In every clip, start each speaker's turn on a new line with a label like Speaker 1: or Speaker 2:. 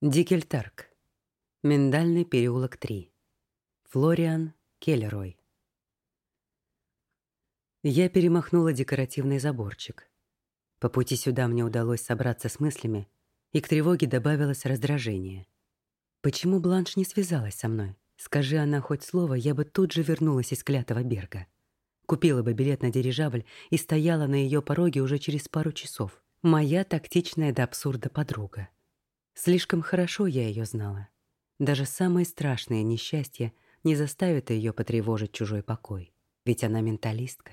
Speaker 1: Дикельтарк. Миндальный переулок 3. Флориан Келлерой. Я перемахнула декоративный заборчик. По пути сюда мне удалось собраться с мыслями, и к тревоге добавилось раздражение. Почему Бланш не связалась со мной? Скажи она хоть слово, я бы тут же вернулась из клятого берга. Купила бы билет на дирижабль и стояла на ее пороге уже через пару часов. Моя тактичная до абсурда подруга. Слишком хорошо я ее знала. Даже самые страшные несчастья не заставят ее потревожить чужой покой. Ведь она менталистка.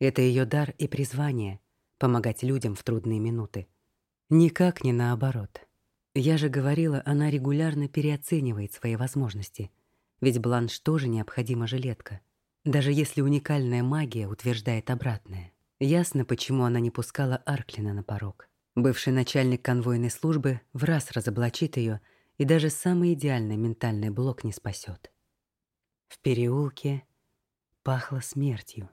Speaker 1: Это ее дар и призвание — помогать людям в трудные минуты. Никак не наоборот. Я же говорила, она регулярно переоценивает свои возможности. Ведь Бланш тоже необходима жилетка. Даже если уникальная магия утверждает обратное. Ясно, почему она не пускала Арклина на порог. Бывший начальник конвойной службы в раз разоблачит ее, и даже самый идеальный ментальный блок не спасет. В переулке пахло смертью.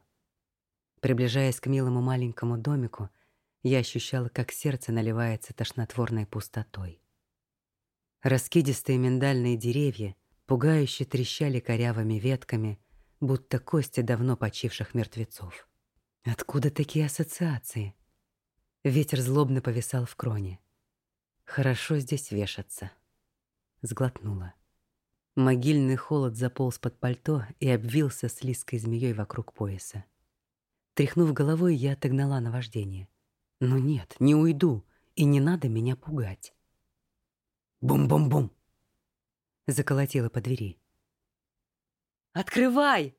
Speaker 1: Приближаясь к милому маленькому домику, я ощущала, как сердце наливается тошнотворной пустотой. Раскидистые миндальные деревья пугающе трещали корявыми ветками, будто кости давно почивших мертвецов. Откуда такие ассоциации? Ветер злобно повисал в кроне. Хорошо здесь вешаться. Сглотнула. Могильный холод заполз под пальто и обвился слизкой змеей вокруг пояса. Тряхнув головой, я отогнала наваждение. Но нет, не уйду, и не надо меня пугать. Бум-бум-бум! Заколотила по двери. «Открывай!»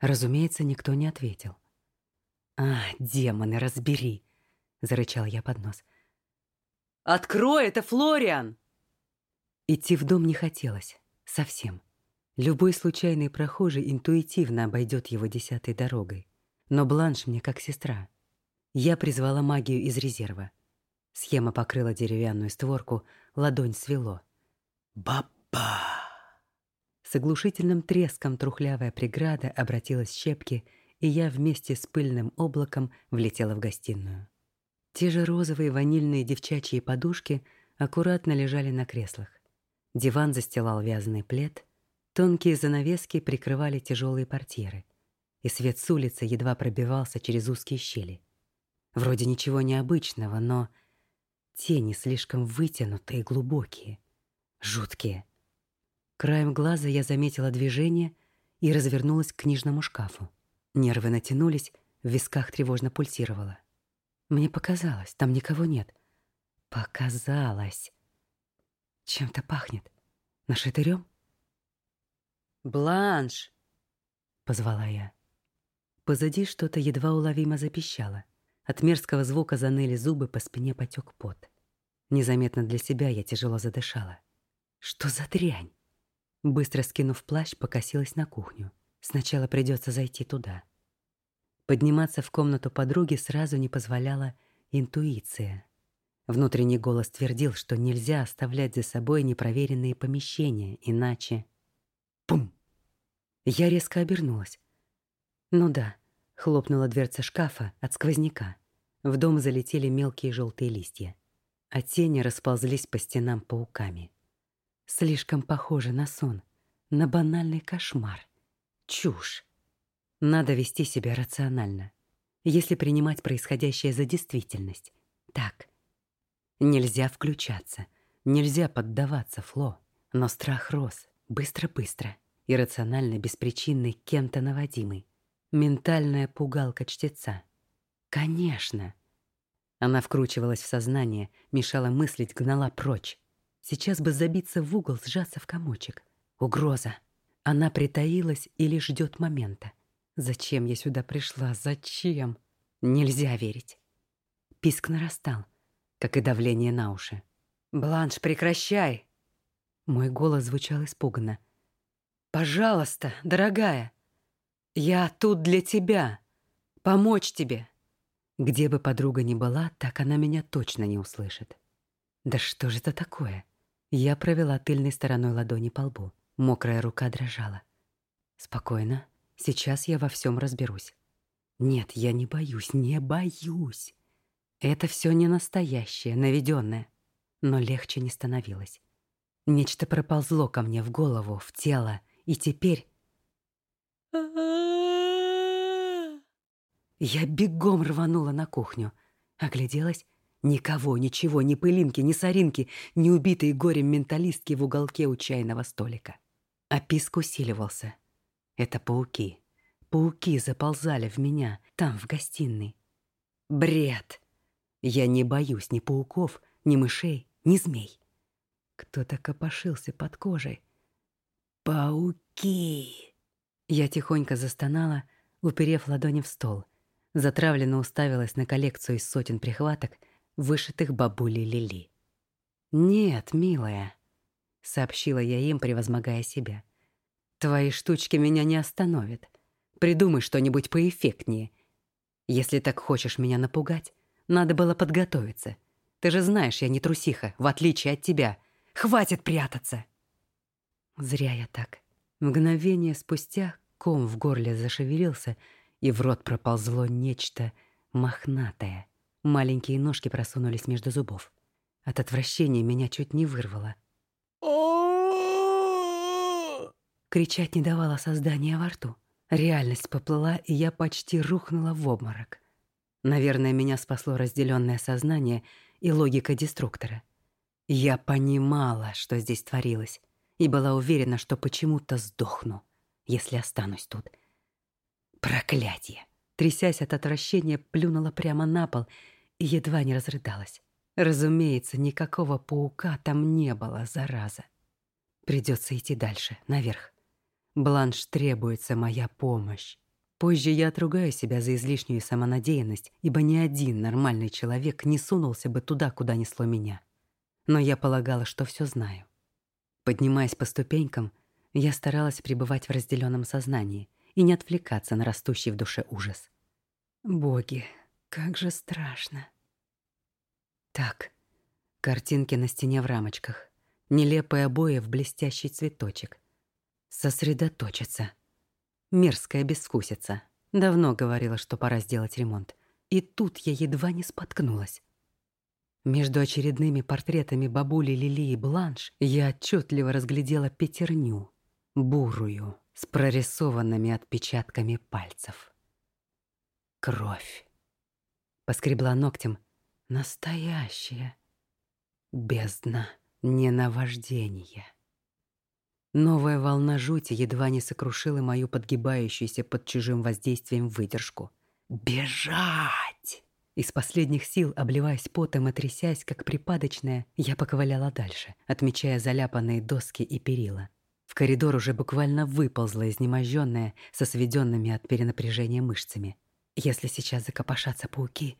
Speaker 1: Разумеется, никто не ответил. «А, демоны, разбери!» — зарычал я под нос. «Открой, это Флориан!» Идти в дом не хотелось. Совсем. Любой случайный прохожий интуитивно обойдет его десятой дорогой. Но Бланш мне как сестра. Я призвала магию из резерва. Схема покрыла деревянную створку, ладонь свело. «Баба!» С оглушительным треском трухлявая преграда обратилась щепки — и я вместе с пыльным облаком влетела в гостиную. Те же розовые ванильные девчачьи подушки аккуратно лежали на креслах. Диван застилал вязаный плед, тонкие занавески прикрывали тяжелые портьеры, и свет с улицы едва пробивался через узкие щели. Вроде ничего необычного, но тени слишком вытянутые и глубокие, жуткие. Краем глаза я заметила движение и развернулась к книжному шкафу. Нервы натянулись, в висках тревожно пульсировало. Мне показалось, там никого нет. Показалось. Чем-то пахнет. Нашатырем? «Бланш!» — позвала я. Позади что-то едва уловимо запищало. От мерзкого звука заныли зубы, по спине потек пот. Незаметно для себя я тяжело задышала. «Что за дрянь?» Быстро скинув плащ, покосилась на кухню. Сначала придется зайти туда. Подниматься в комнату подруги сразу не позволяла интуиция. Внутренний голос твердил, что нельзя оставлять за собой непроверенные помещения, иначе... Пум! Я резко обернулась. Ну да, хлопнула дверца шкафа от сквозняка. В дом залетели мелкие желтые листья, а тени расползлись по стенам пауками. Слишком похоже на сон, на банальный кошмар. Чушь. Надо вести себя рационально, если принимать происходящее за действительность. Так. Нельзя включаться, нельзя поддаваться Фло. Но страх рос, быстро-быстро, иррационально, беспричинный, кем-то наводимый. Ментальная пугалка чтеца. Конечно. Она вкручивалась в сознание, мешала мыслить, гнала прочь. Сейчас бы забиться в угол, сжаться в комочек. Угроза. Она притаилась или ждет момента. Зачем я сюда пришла? Зачем? Нельзя верить. Писк нарастал, как и давление на уши. «Бланш, прекращай!» Мой голос звучал испуганно. «Пожалуйста, дорогая, я тут для тебя, помочь тебе». Где бы подруга ни была, так она меня точно не услышит. Да что же это такое? Я провела тыльной стороной ладони по лбу. Мокрая рука дрожала. Спокойно. Сейчас я во всем разберусь. Нет, я не боюсь, не боюсь. Это все не настоящее, наведенное. но легче не становилось. Нечто проползло ко мне в голову, в тело, и теперь... Я бегом рванула на кухню. Огляделась. Никого, ничего, ни пылинки, ни соринки, ни убитые горем менталистки в уголке у чайного столика. А писк усиливался. Это пауки. Пауки заползали в меня, там, в гостиной. Бред! Я не боюсь ни пауков, ни мышей, ни змей. Кто-то копошился под кожей. Пауки! Я тихонько застонала, уперев ладони в стол. Затравленно уставилась на коллекцию из сотен прихваток, вышитых бабулей Лили. «Нет, милая», — сообщила я им, превозмогая себя. «Твои штучки меня не остановят. Придумай что-нибудь поэффектнее. Если так хочешь меня напугать, надо было подготовиться. Ты же знаешь, я не трусиха, в отличие от тебя. Хватит прятаться!» Зря я так. Мгновение спустя ком в горле зашевелился, и в рот проползло нечто мохнатое. Маленькие ножки просунулись между зубов. От отвращения меня чуть не вырвало. Кричать не давало создания во рту. Реальность поплыла, и я почти рухнула в обморок. Наверное, меня спасло разделенное сознание и логика деструктора. Я понимала, что здесь творилось, и была уверена, что почему-то сдохну, если останусь тут. Проклятие! Трясясь от отвращения, плюнула прямо на пол и едва не разрыдалась. Разумеется, никакого паука там не было, зараза. Придется идти дальше, наверх. Бланш требуется моя помощь. Позже я отругаю себя за излишнюю самонадеянность, ибо ни один нормальный человек не сунулся бы туда, куда несло меня. Но я полагала, что все знаю. Поднимаясь по ступенькам, я старалась пребывать в разделенном сознании и не отвлекаться на растущий в душе ужас. Боги, как же страшно. Так, картинки на стене в рамочках, нелепые обои в блестящий цветочек — Сосредоточиться. Мерзкая безвкусица. Давно говорила, что пора сделать ремонт. И тут я едва не споткнулась. Между очередными портретами бабули Лили и Бланш я отчетливо разглядела пятерню, бурую, с прорисованными отпечатками пальцев. Кровь. Поскребла ногтем. Настоящая. Бездна. Не наваждение. Новая волна жути едва не сокрушила мою подгибающуюся под чужим воздействием выдержку. «Бежать!» Из последних сил, обливаясь потом и трясясь, как припадочная, я поковыляла дальше, отмечая заляпанные доски и перила. В коридор уже буквально выползла изнеможенная, со сведенными от перенапряжения мышцами. Если сейчас закопошатся пауки,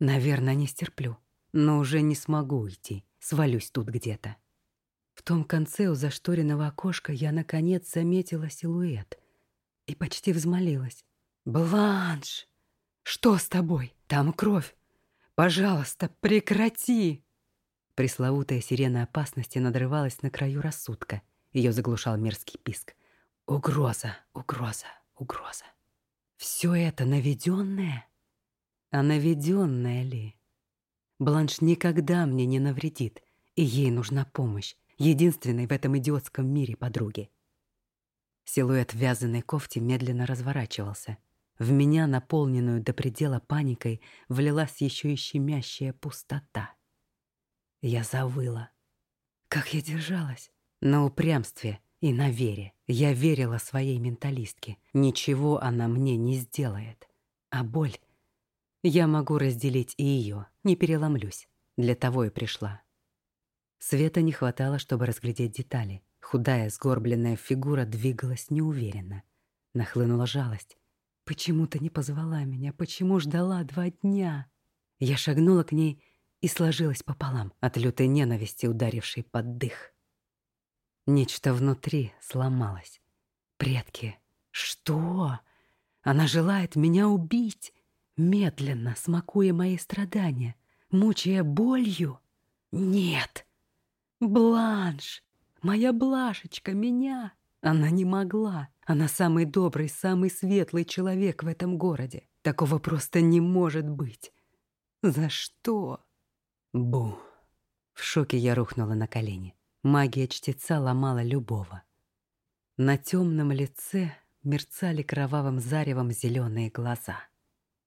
Speaker 1: наверное, не стерплю. Но уже не смогу идти, свалюсь тут где-то. В том конце у зашторенного окошка я, наконец, заметила силуэт и почти взмолилась. «Бланш! Что с тобой? Там кровь! Пожалуйста, прекрати!» Пресловутая сирена опасности надрывалась на краю рассудка. Ее заглушал мерзкий писк. «Угроза, угроза, угроза!» «Все это наведенное? А наведенное ли?» Бланш никогда мне не навредит, и ей нужна помощь единственной в этом идиотском мире подруги. Силуэт вязаной кофте медленно разворачивался. В меня, наполненную до предела паникой, влилась еще и щемящая пустота. Я завыла. Как я держалась? На упрямстве и на вере. Я верила своей менталистке. Ничего она мне не сделает. А боль... Я могу разделить и ее, не переломлюсь. Для того и пришла. Света не хватало, чтобы разглядеть детали. Худая, сгорбленная фигура двигалась неуверенно. Нахлынула жалость. Почему ты не позвала меня? Почему ждала два дня? Я шагнула к ней и сложилась пополам от лютой ненависти, ударившей под дых. Нечто внутри сломалось. Предки. Что? Она желает меня убить, медленно смакуя мои страдания, мучая болью? Нет. Бланш, моя Блашечка, меня. Она не могла. Она самый добрый, самый светлый человек в этом городе. Такого просто не может быть. За что? Бу. В шоке я рухнула на колени. Магия чтеца ломала любого. На темном лице мерцали кровавым заревом зеленые глаза.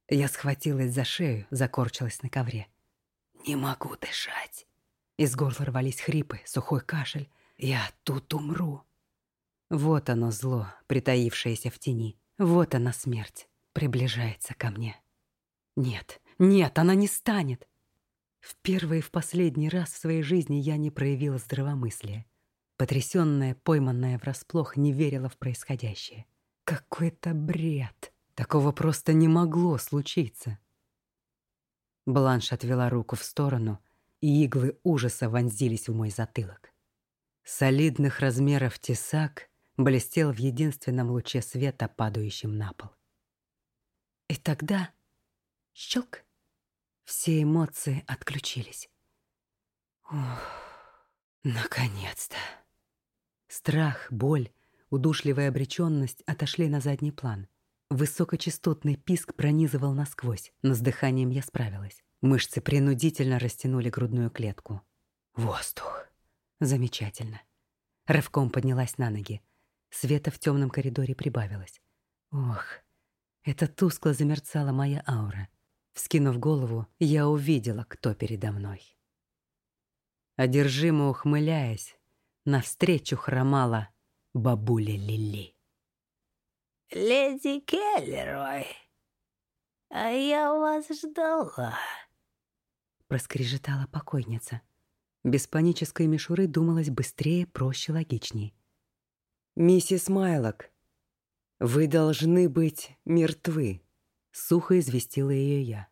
Speaker 1: Я схватилась за шею, закорчилась на ковре. «Не могу дышать!» Из горла рвались хрипы, сухой кашель. «Я тут умру!» Вот оно зло, притаившееся в тени. Вот она смерть, приближается ко мне. Нет, нет, она не станет. В первый и в последний раз в своей жизни я не проявила здравомыслия. Потрясённая, пойманная врасплох, не верила в происходящее. Какой-то бред. Такого просто не могло случиться. Бланш отвела руку в сторону, и иглы ужаса вонзились в мой затылок. Солидных размеров тесак блестел в единственном луче света, падающем на пол. И тогда щелк, все эмоции отключились. Ох, наконец-то. Страх, боль, удушливая обречённость отошли на задний план. Высокочастотный писк пронизывал насквозь, но с дыханием я справилась. Мышцы принудительно растянули грудную клетку. Воздух. Замечательно. Рывком поднялась на ноги. Света в темном коридоре прибавилось. Ох, это тускло замерцала моя аура. Вскинув голову, я увидела, кто передо мной. Одержимо ухмыляясь, навстречу хромала бабуля Лили.
Speaker 2: «Леди Келлерой, а я вас ждала», —
Speaker 1: проскрежетала покойница. Без панической мишуры думалось быстрее, проще, логичней. «Миссис Майлок, вы должны быть мертвы», — сухо известила ее я.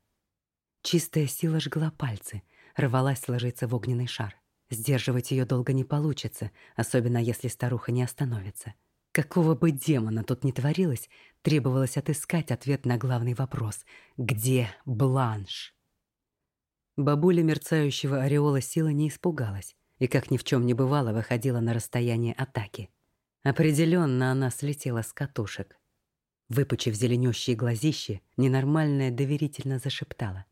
Speaker 1: Чистая сила жгла пальцы, рвалась сложиться в огненный шар. Сдерживать ее долго не получится, особенно если старуха не остановится. Какого бы демона тут ни творилось, требовалось отыскать ответ на главный вопрос — где Бланш? Бабуля мерцающего ореола силы не испугалась и, как ни в чем не бывало, выходила на расстояние атаки — Определенно она слетела с катушек. Выпучив зеленющие глазищи, ненормальная доверительно зашептала.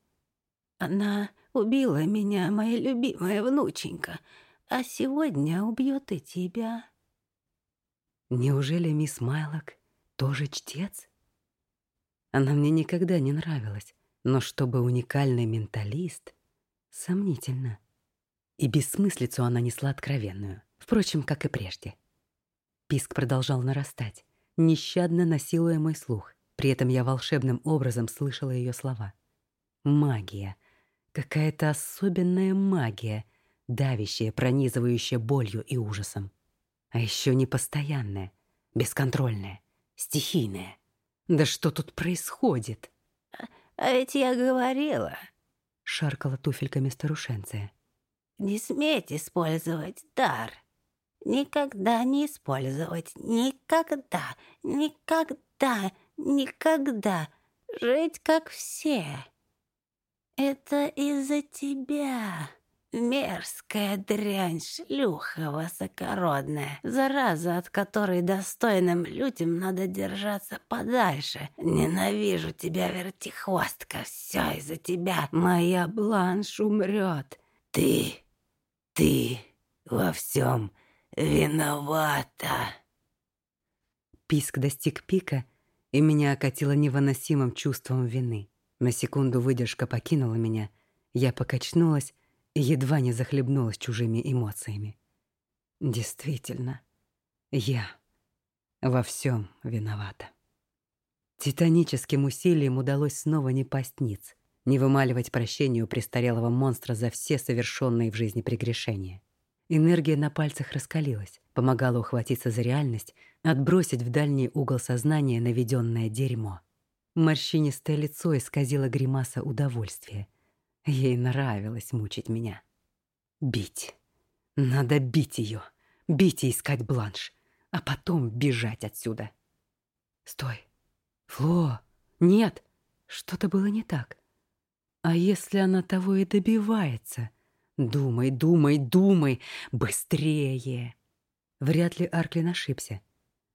Speaker 2: «Она убила меня, моя любимая внученька, а сегодня убьет и тебя».
Speaker 1: «Неужели мисс Майлок тоже чтец?» Она мне никогда не нравилась, но чтобы уникальный менталист — сомнительно. И бессмыслицу она несла откровенную, впрочем, как и прежде — Писк продолжал нарастать, нещадно насилуя мой слух. При этом я волшебным образом слышала ее слова. Магия. Какая-то особенная магия, давящая, пронизывающая болью и ужасом. А еще непостоянная, бесконтрольная, стихийная. Да что тут происходит?
Speaker 2: «А ведь я говорила», —
Speaker 1: шаркала туфельками старушенция.
Speaker 2: «Не сметь использовать дар». Никогда не использовать. Никогда, никогда, никогда. Жить как все. Это из-за тебя. Мерзкая дрянь, шлюха высокородная, зараза, от которой достойным людям надо держаться подальше. Ненавижу тебя, вертихвостка, все из-за тебя. Моя бланш умрет. Ты, ты во всем виновата!»
Speaker 1: Писк достиг пика, и меня окатило невыносимым чувством вины. На секунду выдержка покинула меня, я покачнулась едва не захлебнулась чужими эмоциями. Действительно, я во всем виновата. Титаническим усилием удалось снова не пасть ниц, не вымаливать прощения у престарелого монстра за все совершенные в жизни прегрешения. Энергия на пальцах раскалилась, помогала ухватиться за реальность, отбросить в дальний угол сознания наведенное дерьмо. Морщинистое лицо исказило гримаса удовольствия. Ей нравилось мучить меня. Бить. Надо бить ее, Бить и искать бланш. А потом бежать отсюда. Стой. Фло. Нет. Что-то было не так. А если она того и добивается? Думай, думай, думай, быстрее. Вряд ли Арклин ошибся.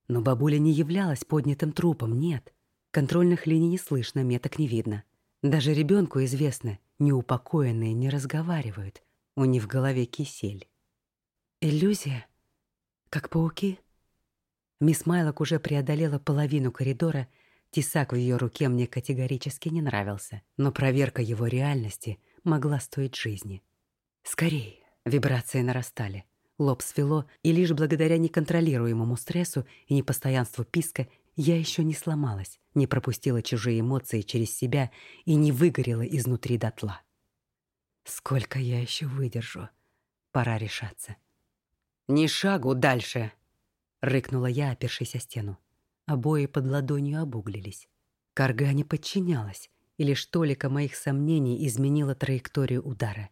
Speaker 1: Но бабуля не являлась поднятым трупом, нет. Контрольных линий не слышно, меток не видно. Даже ребенку известно, неупокоенные не разговаривают. у них в голове кисель. Иллюзия? Как пауки? Мисс Майлок уже преодолела половину коридора, тесак в ее руке мне категорически не нравился, но проверка его реальности могла стоить жизни. Скорей! Вибрации нарастали. Лоб свело, и лишь благодаря неконтролируемому стрессу и непостоянству писка я еще не сломалась, не пропустила чужие эмоции через себя и не выгорела изнутри дотла. Сколько я еще выдержу? Пора решаться. «Ни шагу дальше!» — рыкнула я, опершись о стену. Обои под ладонью обуглились. Карга не подчинялась, и лишь толика моих сомнений изменила траекторию удара.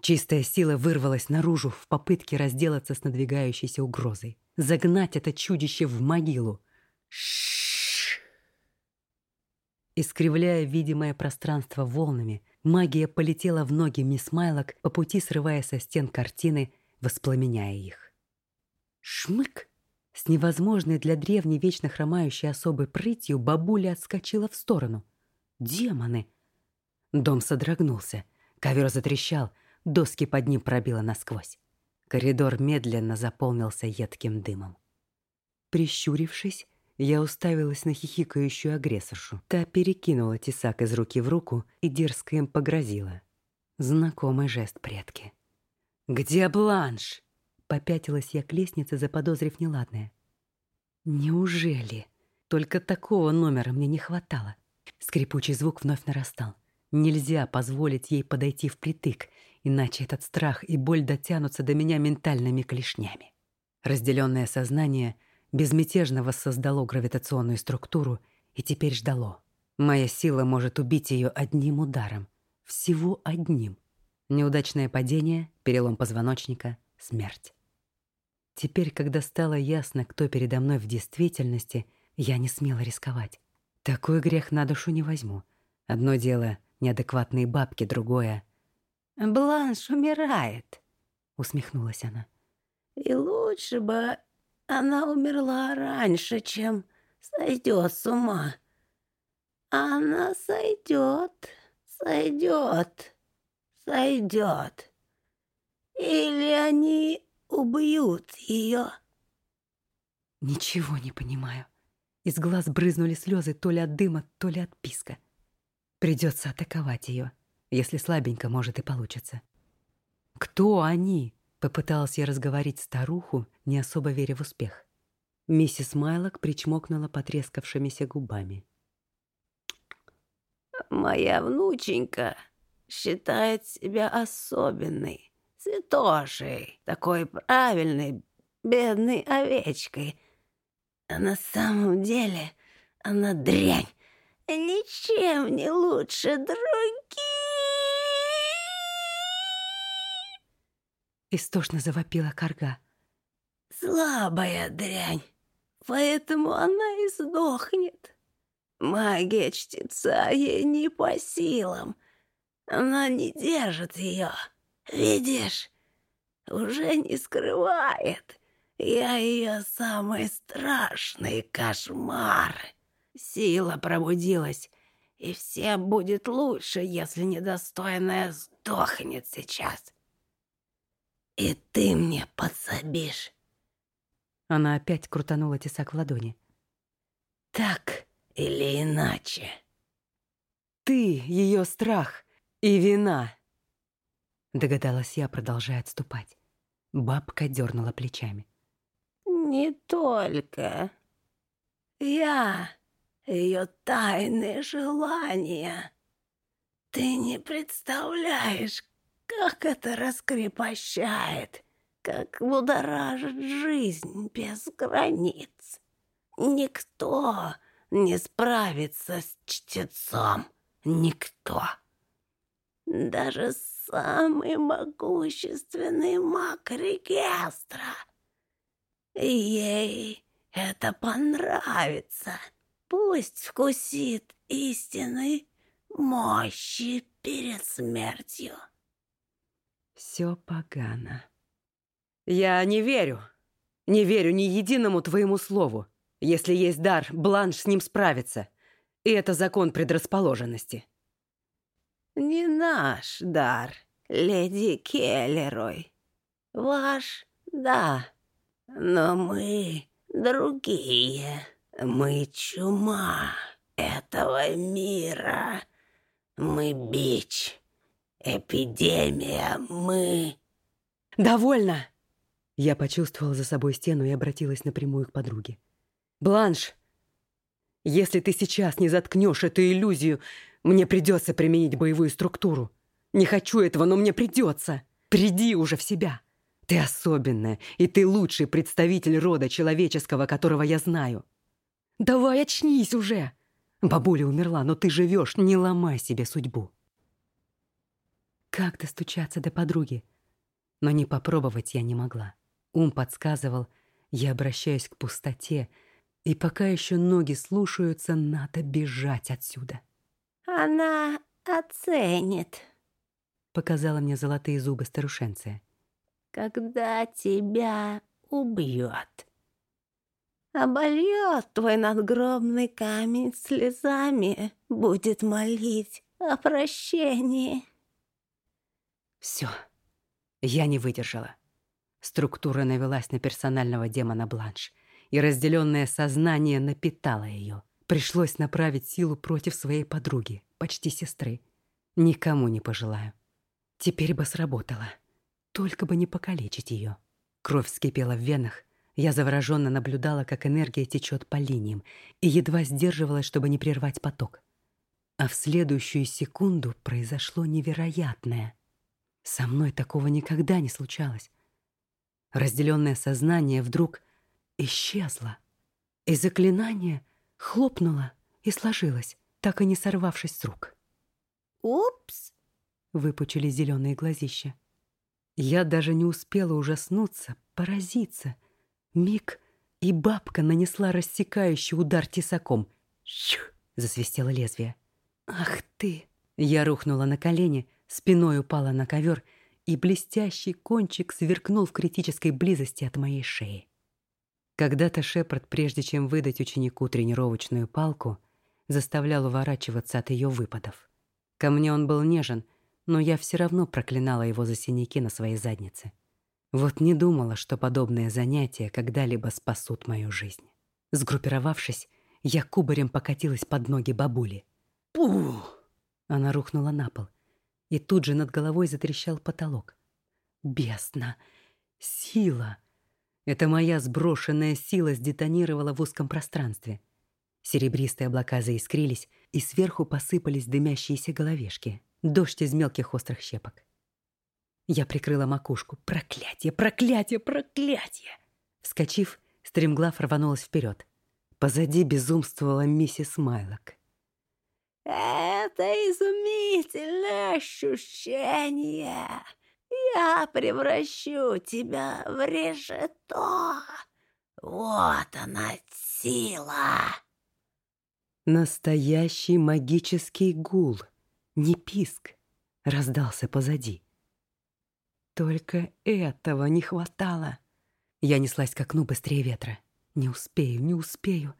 Speaker 1: Чистая сила вырвалась наружу в попытке разделаться с надвигающейся угрозой. Загнать это чудище в могилу. Шш! Искривляя видимое пространство волнами, магия полетела в ноги мисс Майлок, по пути срывая со стен картины воспламеняя их. Шмык! С невозможной для древней вечно хромающей особой прытью бабуля отскочила в сторону. Демоны! Дом содрогнулся, ковер затрещал, доски под ним пробило насквозь. Коридор медленно заполнился едким дымом. Прищурившись, я уставилась на хихикающую агрессоршу. Та перекинула тесак из руки в руку и дерзко им погрозила. Знакомый жест предки. «Где Бланш?» Попятилась я к лестнице, заподозрив неладное. «Неужели? Только такого номера мне не хватало». Скрипучий звук вновь нарастал. Нельзя позволить ей подойти впритык, иначе этот страх и боль дотянутся до меня ментальными клешнями. Разделенное сознание безмятежно воссоздало гравитационную структуру и теперь ждало. Моя сила может убить ее одним ударом. Всего одним. Неудачное падение, перелом позвоночника, смерть. Теперь, когда стало ясно, кто передо мной в действительности, я не смела рисковать. Такой грех на душу не возьму. Одно дело — неадекватные бабки, другое —
Speaker 2: «Бланш умирает», —
Speaker 1: усмехнулась она.
Speaker 2: «И лучше бы она умерла раньше, чем сойдет с ума. Она сойдет, сойдет» сойдет. Или они убьют ее.
Speaker 1: Ничего не понимаю. Из глаз брызнули слезы то ли от дыма, то ли от писка. Придется атаковать ее. Если слабенько, может и получится. «Кто они?» — попыталась я разговорить старуху, не особо веря в успех. Миссис Майлок причмокнула потрескавшимися губами.
Speaker 2: «Моя внученька считает себя особенной, святошей, такой правильной, бедной овечкой. А на самом деле она дрянь, ничем не лучше других.
Speaker 1: Истошно завопила карга.
Speaker 2: Слабая дрянь, поэтому она и сдохнет. Магия чтеца ей не по силам — она не держит ее. Видишь, уже не скрывает. Я ее самый страшный кошмар. Сила пробудилась, и всем будет лучше, если недостойная сдохнет сейчас. И ты мне подсобишь.
Speaker 1: Она опять крутанула тесак в ладони.
Speaker 2: Так или иначе.
Speaker 1: Ты ее страх — «И вина!» Догадалась я, продолжая отступать. Бабка дернула плечами.
Speaker 2: «Не только. Я ее тайные желания. Ты не представляешь, как это раскрепощает, как будоражит жизнь без границ. Никто не справится с чтецом. Никто. Даже самый могущественный маг регистра. Ей это понравится. Пусть вкусит истинной мощи перед смертью.
Speaker 1: Все погано. Я не верю. Не верю ни единому твоему слову. Если есть дар, Бланш с ним справится. И это закон предрасположенности
Speaker 2: не наш дар, леди Келлерой. Ваш, да, но мы другие. Мы чума этого мира. Мы бич, эпидемия, мы...
Speaker 1: «Довольно!» Я почувствовала за собой стену и обратилась напрямую к подруге. «Бланш, если ты сейчас не заткнешь эту иллюзию, мне придется применить боевую структуру. Не хочу этого, но мне придется. Приди уже в себя. Ты особенная, и ты лучший представитель рода человеческого, которого я знаю. Давай очнись уже. Бабуля умерла, но ты живешь, не ломай себе судьбу. Как достучаться до подруги? Но не попробовать я не могла. Ум подсказывал, я обращаюсь к пустоте, и пока еще ноги слушаются, надо бежать отсюда.
Speaker 2: Она оценит,
Speaker 1: показала мне золотые зубы старушенция.
Speaker 2: Когда тебя убьет. Обольет твой надгробный камень слезами, будет молить о прощении.
Speaker 1: Все, я не выдержала. Структура навелась на персонального демона Бланш, и разделенное сознание напитало ее. Пришлось направить силу против своей подруги, почти сестры. Никому не пожелаю. Теперь бы сработало. Только бы не покалечить ее. Кровь вскипела в венах. Я завороженно наблюдала, как энергия течет по линиям, и едва сдерживалась, чтобы не прервать поток. А в следующую секунду произошло невероятное. Со мной такого никогда не случалось разделенное сознание вдруг исчезло, и заклинание хлопнуло и сложилось, так и не сорвавшись с рук.
Speaker 2: «Упс!»
Speaker 1: — выпучили зеленые глазища. Я даже не успела ужаснуться, поразиться. Миг, и бабка нанесла рассекающий удар тесаком. «Щух!» — засвистело лезвие. «Ах ты!» Я рухнула на колени, спиной упала на ковер — и блестящий кончик сверкнул в критической близости от моей шеи. Когда-то Шепард, прежде чем выдать ученику тренировочную палку, заставлял уворачиваться от ее выпадов. Ко мне он был нежен, но я все равно проклинала его за синяки на своей заднице. Вот не думала, что подобные занятия когда-либо спасут мою жизнь. Сгруппировавшись, я кубарем покатилась под ноги бабули. Пух! Она рухнула на пол — и тут же над головой затрещал потолок. Бесно! Сила! Это моя сброшенная сила сдетонировала в узком пространстве. Серебристые облака заискрились, и сверху посыпались дымящиеся головешки. Дождь из мелких острых щепок. Я прикрыла макушку. Проклятие, проклятие, проклятие! Вскочив, стремглав рванулась вперед. Позади безумствовала миссис Майлок.
Speaker 2: Это изумительное ощущение. Я превращу тебя в решето. Вот она сила.
Speaker 1: Настоящий магический гул, не писк, раздался позади. Только этого не хватало. Я неслась к окну быстрее ветра. Не успею, не успею.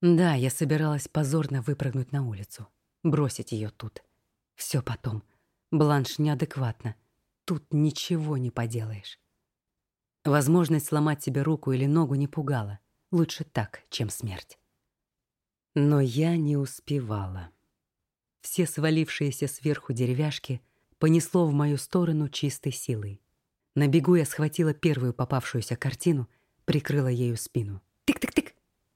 Speaker 1: Да, я собиралась позорно выпрыгнуть на улицу бросить ее тут. Все потом. Бланш неадекватна. Тут ничего не поделаешь. Возможность сломать себе руку или ногу не пугала. Лучше так, чем смерть. Но я не успевала. Все свалившиеся сверху деревяшки понесло в мою сторону чистой силой. На бегу я схватила первую попавшуюся картину, прикрыла ею спину. Тык-тык-тык!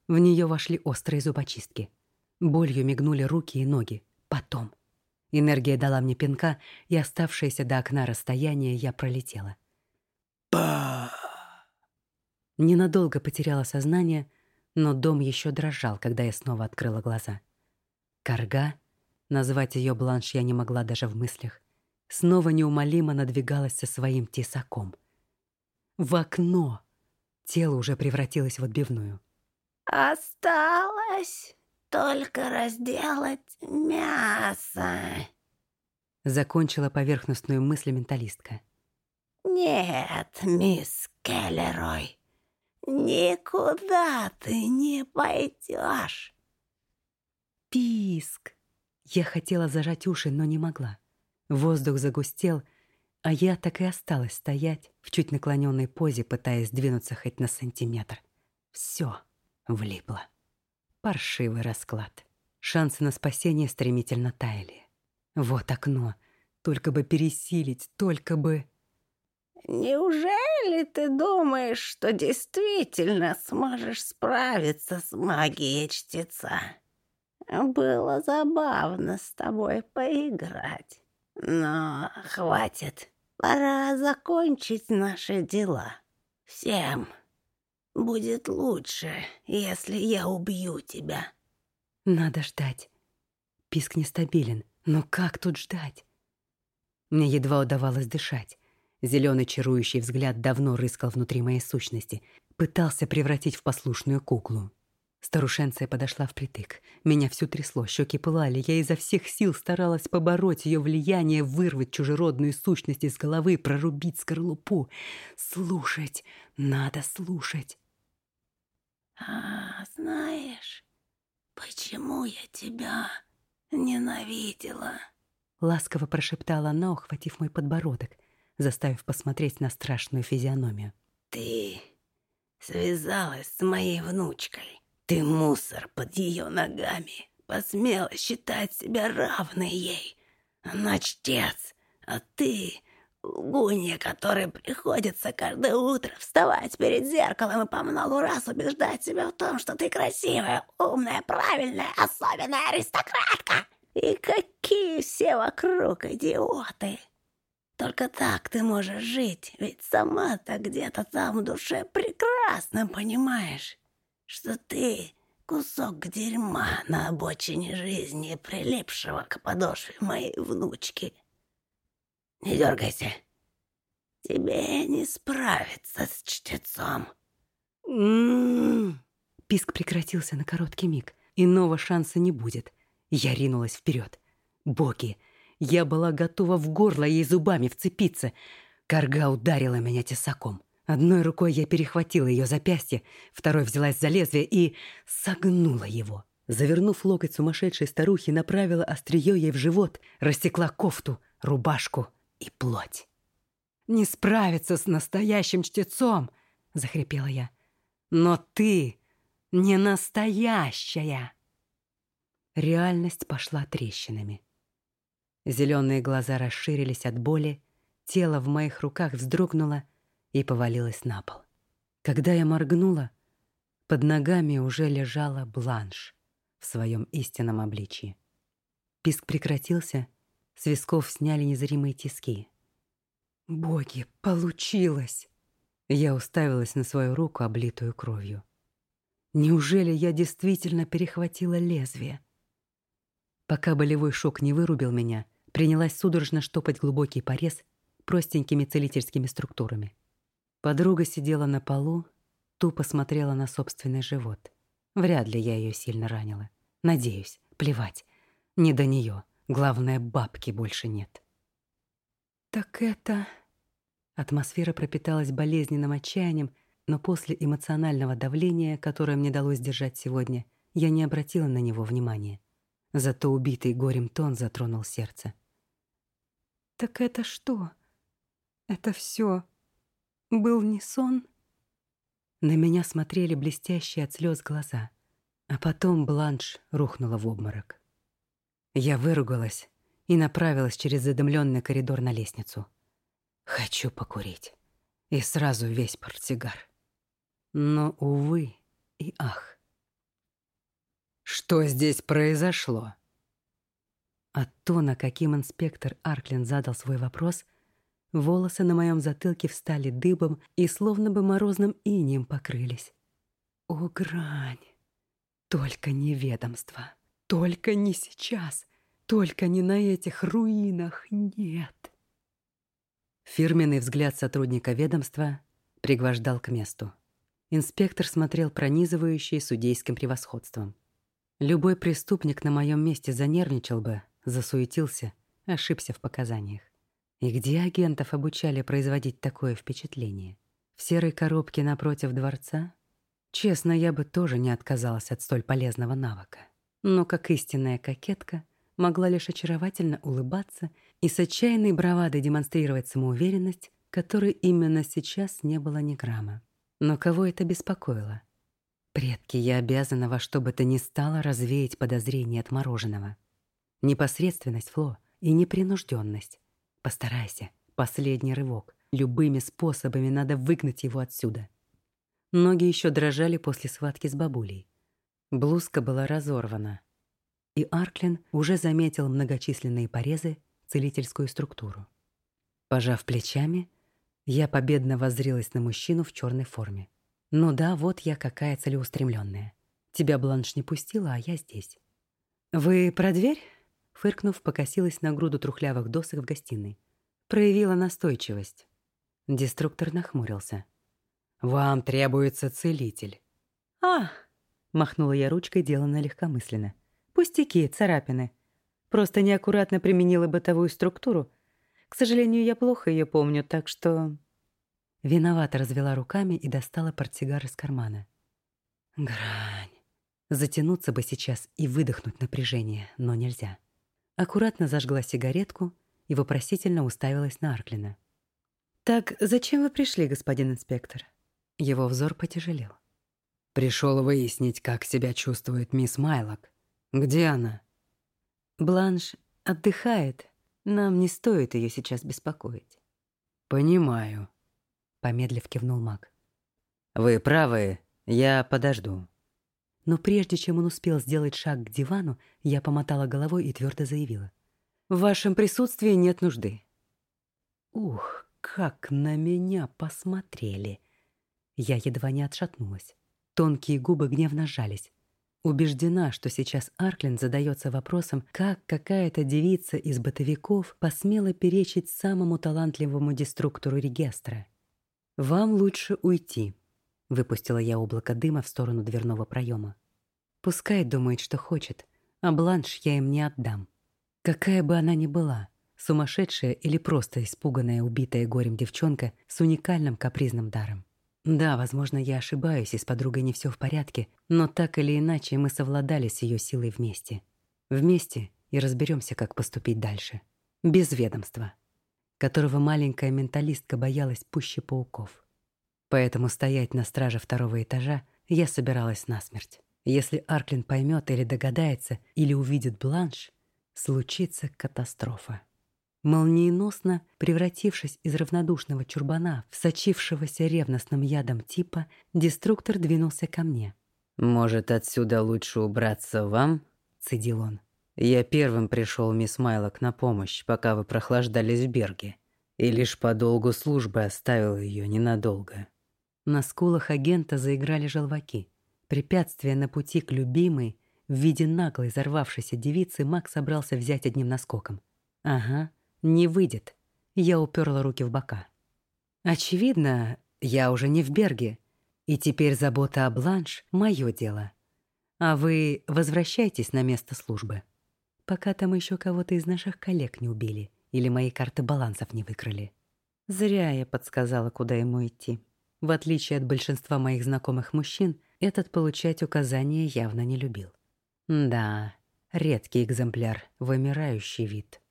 Speaker 1: В нее вошли острые зубочистки — Болью мигнули руки и ноги. Потом. Энергия дала мне пинка, и оставшееся до окна расстояние я пролетела. Па! Ненадолго потеряла сознание, но дом еще дрожал, когда я снова открыла глаза. Карга, назвать ее бланш я не могла даже в мыслях, снова неумолимо надвигалась со своим тесаком. В окно! Тело уже превратилось в отбивную.
Speaker 2: «Осталось!» Только разделать мясо.
Speaker 1: Закончила поверхностную мысль менталистка.
Speaker 2: Нет, мисс Келлерой, никуда ты не пойдешь.
Speaker 1: Писк. Я хотела зажать уши, но не могла. Воздух загустел, А я так и осталась стоять в чуть наклоненной позе, пытаясь двинуться хоть на сантиметр. Все влипло. Паршивый расклад. Шансы на спасение стремительно таяли. Вот окно. Только бы пересилить, только бы...
Speaker 2: «Неужели ты думаешь, что действительно сможешь справиться с магией чтеца? Было забавно с тобой поиграть. Но хватит. Пора закончить наши дела. Всем будет лучше, если я убью тебя».
Speaker 1: Надо ждать. Писк нестабилен. Но как тут ждать? Мне едва удавалось дышать. Зеленый чарующий взгляд давно рыскал внутри моей сущности, пытался превратить в послушную куклу. Старушенция подошла впритык. Меня всю трясло, щеки пылали. Я изо всех сил старалась побороть ее влияние, вырвать чужеродную сущность из головы, прорубить скорлупу. Слушать, надо слушать.
Speaker 2: «А, знаешь, почему я тебя ненавидела?»
Speaker 1: Ласково прошептала она, ухватив мой подбородок заставив посмотреть на страшную физиономию.
Speaker 2: «Ты связалась с моей внучкой. Ты мусор под ее ногами. Посмела считать себя равной ей. Она чтец, а ты — лгунья, которой приходится каждое утро вставать перед зеркалом и по много раз убеждать себя в том, что ты красивая, умная, правильная, особенная аристократка. И какие все вокруг идиоты!» Только так ты можешь жить, ведь сама-то где-то там в душе прекрасно понимаешь, что ты кусок дерьма на обочине жизни, прилипшего к подошве моей внучки. Не дергайся. Тебе не справиться с чтецом.
Speaker 1: М-м-м. Писк прекратился на короткий миг. Иного шанса не будет. Я ринулась вперед. Боги, я была готова в горло ей зубами вцепиться. Карга ударила меня тесаком. Одной рукой я перехватила ее запястье, второй взялась за лезвие и согнула его. Завернув локоть сумасшедшей старухи, направила острие ей в живот, рассекла кофту, рубашку и плоть. «Не справиться с настоящим чтецом!» — захрипела я. «Но ты не настоящая!» Реальность пошла трещинами. Зеленые глаза расширились от боли, тело в моих руках вздрогнуло и повалилось на пол. Когда я моргнула, под ногами уже лежала бланш в своем истинном обличии. Писк прекратился, с висков сняли незримые тиски. «Боги, получилось!» Я уставилась на свою руку, облитую кровью. Неужели я действительно перехватила лезвие? Пока болевой шок не вырубил меня, принялась судорожно штопать глубокий порез простенькими целительскими структурами. Подруга сидела на полу, тупо смотрела на собственный живот. Вряд ли я ее сильно ранила. Надеюсь, плевать. Не до нее. Главное, бабки больше нет. Так это... Атмосфера пропиталась болезненным отчаянием, но после эмоционального давления, которое мне далось держать сегодня, я не обратила на него внимания. Зато убитый горем тон затронул сердце. Так это что? Это все был не сон? На меня смотрели блестящие от слез глаза, а потом Бланш рухнула в обморок. Я выругалась и направилась через задымленный коридор на лестницу. Хочу покурить. И сразу весь портсигар. Но, увы и ах. Что здесь произошло? От тона, каким инспектор Арклин задал свой вопрос, волосы на моем затылке встали дыбом и словно бы морозным инием покрылись. О, грань! Только не ведомство. Только не сейчас. Только не на этих руинах. Нет. Фирменный взгляд сотрудника ведомства пригвождал к месту. Инспектор смотрел пронизывающий судейским превосходством. Любой преступник на моем месте занервничал бы, засуетился, ошибся в показаниях. И где агентов обучали производить такое впечатление? В серой коробке напротив дворца? Честно, я бы тоже не отказалась от столь полезного навыка. Но как истинная кокетка могла лишь очаровательно улыбаться и с отчаянной бравадой демонстрировать самоуверенность, которой именно сейчас не было ни грамма. Но кого это беспокоило? Предки, я обязана во что бы то ни стало развеять подозрения от мороженого. Непосредственность, Фло, и непринужденность. Постарайся. Последний рывок. Любыми способами надо выгнать его отсюда. Ноги еще дрожали после схватки с бабулей. Блузка была разорвана. И Арклин уже заметил многочисленные порезы, целительскую структуру. Пожав плечами, я победно воззрилась на мужчину в черной форме. Ну да, вот я какая целеустремленная. Тебя Бланш не пустила, а я здесь. Вы про дверь? Фыркнув, покосилась на груду трухлявых досок в гостиной. Проявила настойчивость. Деструктор нахмурился. «Вам требуется целитель».
Speaker 3: «А!» — махнула я ручкой, деланно легкомысленно. «Пустяки, царапины. Просто неаккуратно применила бытовую структуру. К сожалению, я плохо ее помню, так что...»
Speaker 1: Виновато развела руками и достала портсигар из кармана. Грань. Затянуться бы сейчас и выдохнуть напряжение, но нельзя. Аккуратно зажгла сигаретку и вопросительно уставилась на Арклина.
Speaker 3: «Так зачем вы пришли, господин инспектор?»
Speaker 1: Его взор потяжелел.
Speaker 2: «Пришел выяснить, как себя чувствует мисс Майлок. Где она?»
Speaker 3: «Бланш отдыхает. Нам не стоит ее сейчас беспокоить».
Speaker 2: «Понимаю», —
Speaker 1: помедлив кивнул маг.
Speaker 2: «Вы правы, я подожду».
Speaker 1: Но прежде чем он успел сделать шаг к дивану, я помотала головой и твердо заявила.
Speaker 3: «В вашем присутствии нет нужды».
Speaker 1: Ух, как на меня посмотрели! Я едва не отшатнулась. Тонкие губы гневно сжались. Убеждена, что сейчас Арклин задается вопросом, как какая-то девица из бытовиков посмела перечить самому талантливому деструктору регистра. «Вам лучше уйти», — выпустила я облако дыма в сторону дверного проема. «Пускай думает, что хочет, а бланш я им не отдам. Какая бы она ни была, сумасшедшая или просто испуганная, убитая горем девчонка с уникальным капризным даром. Да, возможно, я ошибаюсь, и с подругой не все в порядке, но так или иначе мы совладали с ее силой вместе. Вместе и разберемся, как поступить дальше. Без ведомства, которого маленькая менталистка боялась пуще пауков. Поэтому стоять на страже второго этажа я собиралась насмерть. Если Арклин поймет или догадается, или увидит бланш, случится катастрофа. Молниеносно превратившись из равнодушного чурбана в сочившегося ревностным ядом типа, деструктор двинулся ко мне.
Speaker 2: «Может, отсюда лучше убраться вам?» — цедил он. «Я первым пришел, мисс Майлок, на помощь, пока вы прохлаждались в Берге, и лишь по долгу службы оставил ее ненадолго».
Speaker 1: На скулах агента заиграли желваки. Препятствие на пути к любимой в виде наглой взорвавшейся девицы Мак собрался взять одним наскоком. «Ага, не выйдет. Я уперла руки в бока. Очевидно, я уже не в Берге, и теперь забота о Бланш — мое дело. А вы возвращайтесь на место службы. Пока там еще кого-то из наших коллег не убили или мои карты балансов не выкрали. Зря я подсказала, куда ему идти. В отличие от большинства моих знакомых мужчин, этот получать указания явно не любил. Да, редкий экземпляр, вымирающий вид.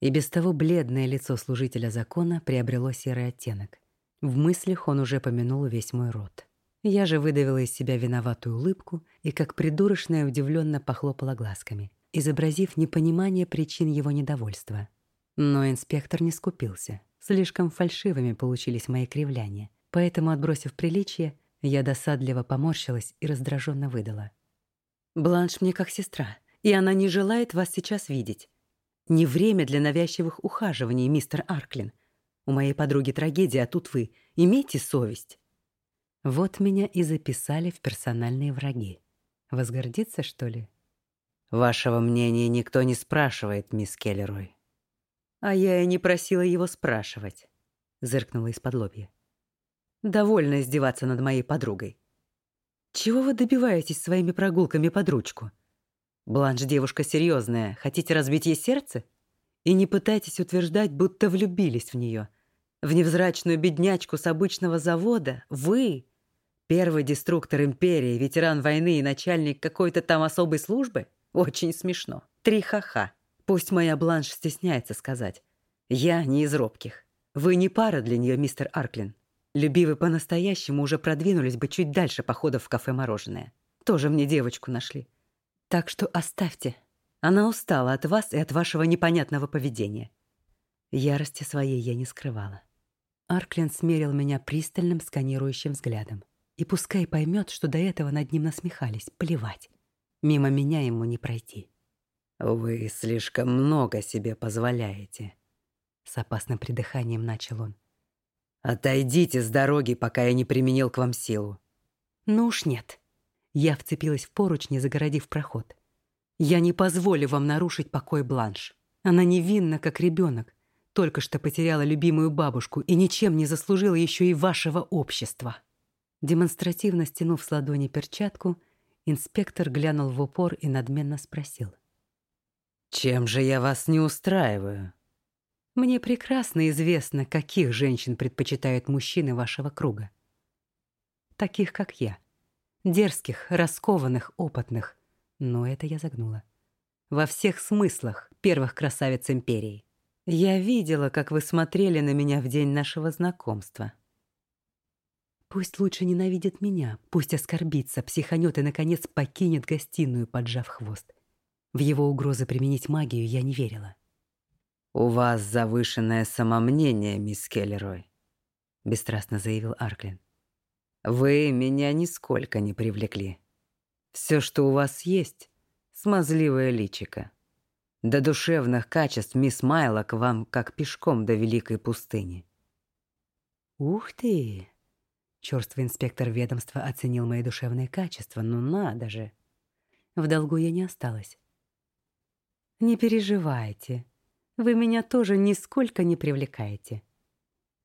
Speaker 1: И без того бледное лицо служителя закона приобрело серый оттенок. В мыслях он уже помянул весь мой род. Я же выдавила из себя виноватую улыбку и, как придурочная, удивленно похлопала глазками, изобразив непонимание причин его недовольства. Но инспектор не скупился. Слишком фальшивыми получились мои кривляния, поэтому, отбросив приличие, я досадливо поморщилась и раздраженно выдала. «Бланш мне как сестра, и она не желает вас сейчас видеть. Не время для навязчивых ухаживаний, мистер Арклин. У моей подруги трагедия, а тут вы. Имейте совесть. Вот меня и записали в персональные враги. Возгордиться, что ли?
Speaker 2: Вашего мнения никто не спрашивает, мисс Келлерой.
Speaker 1: А я и не просила его спрашивать, зыркнула из-под лобья. Довольно издеваться над моей подругой. Чего вы добиваетесь своими прогулками под ручку? Бланш девушка серьезная. Хотите разбить ей сердце? И не пытайтесь утверждать, будто влюбились в нее. В невзрачную беднячку с обычного завода вы, первый деструктор империи, ветеран войны и начальник какой-то там особой службы? Очень смешно. Три ха-ха. Пусть моя Бланш стесняется сказать. Я не из робких. Вы не пара для нее, мистер Арклин. Любивы по-настоящему уже продвинулись бы чуть дальше походов в кафе «Мороженое». Тоже мне девочку нашли. Так что оставьте. Она устала от вас и от вашего непонятного поведения. Ярости своей я не скрывала. Арклин смерил меня пристальным сканирующим взглядом. И пускай поймет, что до этого над ним насмехались, плевать. Мимо меня ему не пройти. «Вы слишком много себе позволяете», — с опасным придыханием начал он. «Отойдите с дороги, пока я не применил к вам силу». «Ну уж нет». Я вцепилась в поручни, загородив проход. «Я не позволю вам нарушить покой Бланш. Она невинна, как ребенок, только что потеряла любимую бабушку и ничем не заслужила еще и вашего общества». Демонстративно стянув с ладони перчатку, инспектор глянул в упор и надменно спросил. Чем же я вас не устраиваю? Мне прекрасно известно, каких женщин предпочитают мужчины вашего круга. Таких, как я. Дерзких, раскованных, опытных. Но это я загнула. Во всех смыслах первых красавиц империи. Я видела, как вы смотрели на меня в день нашего знакомства. Пусть лучше ненавидит меня, пусть оскорбится, психанет и, наконец, покинет гостиную, поджав хвост. В его угрозы применить магию я не верила. «У вас завышенное самомнение, мисс Келлерой», — бесстрастно заявил Арклин. «Вы меня нисколько не привлекли. Все, что у вас есть, — смазливое личико. До душевных качеств мисс Майлок вам как пешком до великой пустыни». «Ух ты!» Чёрствый инспектор ведомства оценил мои душевные качества, ну надо же. В долгу я не осталась. Не переживайте. Вы меня тоже нисколько не привлекаете.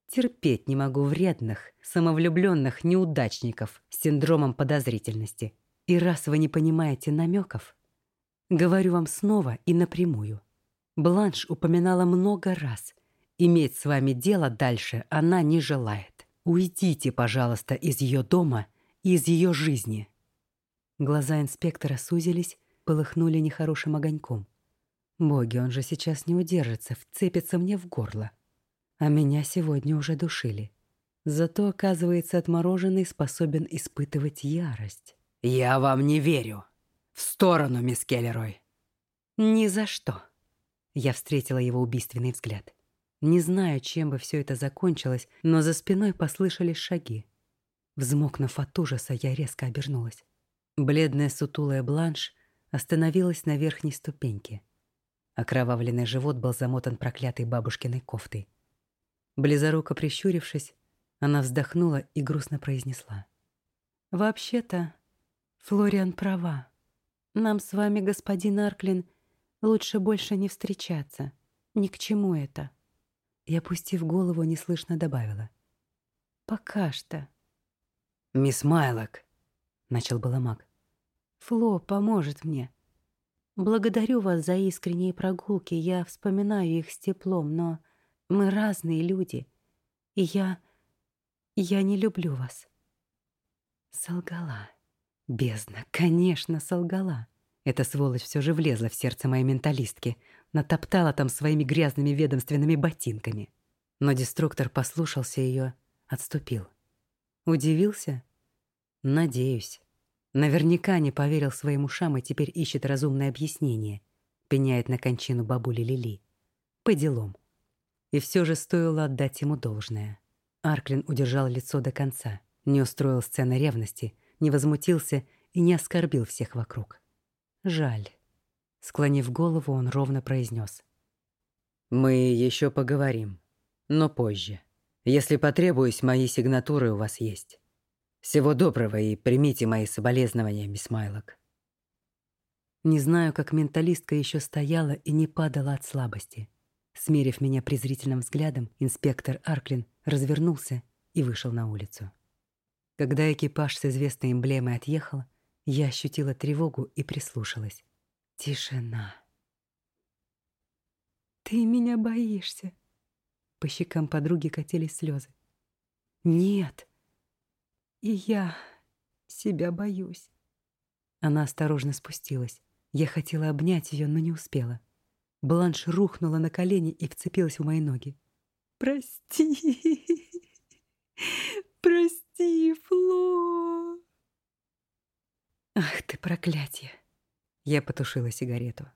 Speaker 1: Терпеть не могу вредных, самовлюбленных неудачников с синдромом подозрительности. И раз вы не понимаете намеков, говорю вам снова и напрямую. Бланш упоминала много раз. Иметь с вами дело дальше она не желает. Уйдите, пожалуйста, из ее дома и из ее жизни. Глаза инспектора сузились, полыхнули нехорошим огоньком. Боги, он же сейчас не удержится, вцепится мне в горло. А меня сегодня уже душили. Зато, оказывается, отмороженный способен испытывать ярость. «Я вам не верю. В сторону, мисс Келлерой!» «Ни за что!» Я встретила его убийственный взгляд. Не знаю, чем бы все это закончилось, но за спиной послышались шаги. Взмокнув от ужаса, я резко обернулась. Бледная сутулая бланш остановилась на верхней ступеньке. Окровавленный живот был замотан проклятой бабушкиной кофтой. Близоруко прищурившись, она вздохнула и грустно произнесла. «Вообще-то, Флориан права. Нам с вами, господин Арклин, лучше больше не встречаться. Ни к чему это». И, опустив голову, неслышно добавила. «Пока что». «Мисс Майлок», — начал было маг. «Фло поможет мне. Благодарю вас за искренние прогулки, я вспоминаю их с теплом, но мы разные люди, и я... я не люблю вас. Солгала. Бездна, конечно, солгала. Эта сволочь все же влезла в сердце моей менталистки, натоптала там своими грязными ведомственными ботинками. Но деструктор послушался ее, отступил. Удивился? Надеюсь. Наверняка не поверил своим ушам и теперь ищет разумное объяснение. Пеняет на кончину бабули Лили. По делам. И все же стоило отдать ему должное. Арклин удержал лицо до конца, не устроил сцены ревности, не возмутился и не оскорбил всех вокруг. Жаль. Склонив голову, он ровно произнес. «Мы еще поговорим, но позже. Если потребуюсь, мои сигнатуры у вас есть». Всего доброго и примите мои соболезнования, мисс Майлок. Не знаю, как менталистка еще стояла и не падала от слабости. Смерив меня презрительным взглядом, инспектор Арклин развернулся и вышел на улицу. Когда экипаж с известной эмблемой отъехал, я ощутила тревогу и прислушалась. Тишина. «Ты меня боишься?» По щекам подруги катились слезы. «Нет!» И я себя боюсь. Она осторожно спустилась. Я хотела обнять ее, но не успела. Бланш рухнула на колени и вцепилась в мои ноги.
Speaker 3: «Прости! Прости, Фло!»
Speaker 1: «Ах ты, проклятие!» Я потушила сигарету.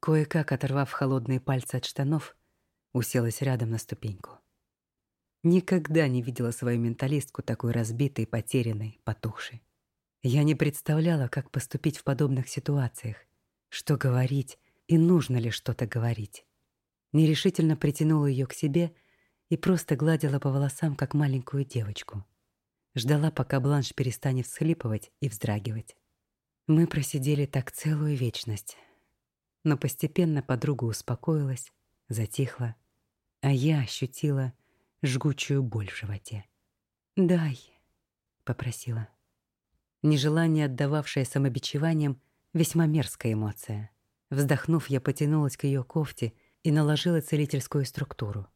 Speaker 1: Кое-как оторвав холодные пальцы от штанов, уселась рядом на ступеньку. Никогда не видела свою менталистку такой разбитой, потерянной, потухшей. Я не представляла, как поступить в подобных ситуациях, что говорить и нужно ли что-то говорить. Нерешительно притянула ее к себе и просто гладила по волосам, как маленькую девочку. Ждала, пока Бланш перестанет всхлипывать и вздрагивать. Мы просидели так целую вечность. Но постепенно подруга успокоилась, затихла, а я ощутила жгучую боль в животе. «Дай», — попросила. Нежелание, отдававшее самобичеванием, весьма мерзкая эмоция. Вздохнув, я потянулась к ее кофте и наложила целительскую структуру.